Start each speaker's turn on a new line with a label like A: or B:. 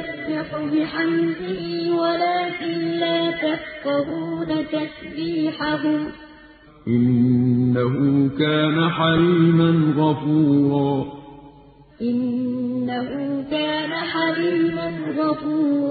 A: يسبح بحمده ولكن لا تفقهون تسبيحهم
B: إنه كان
C: حليما غفورا إنه كان حليما غفورا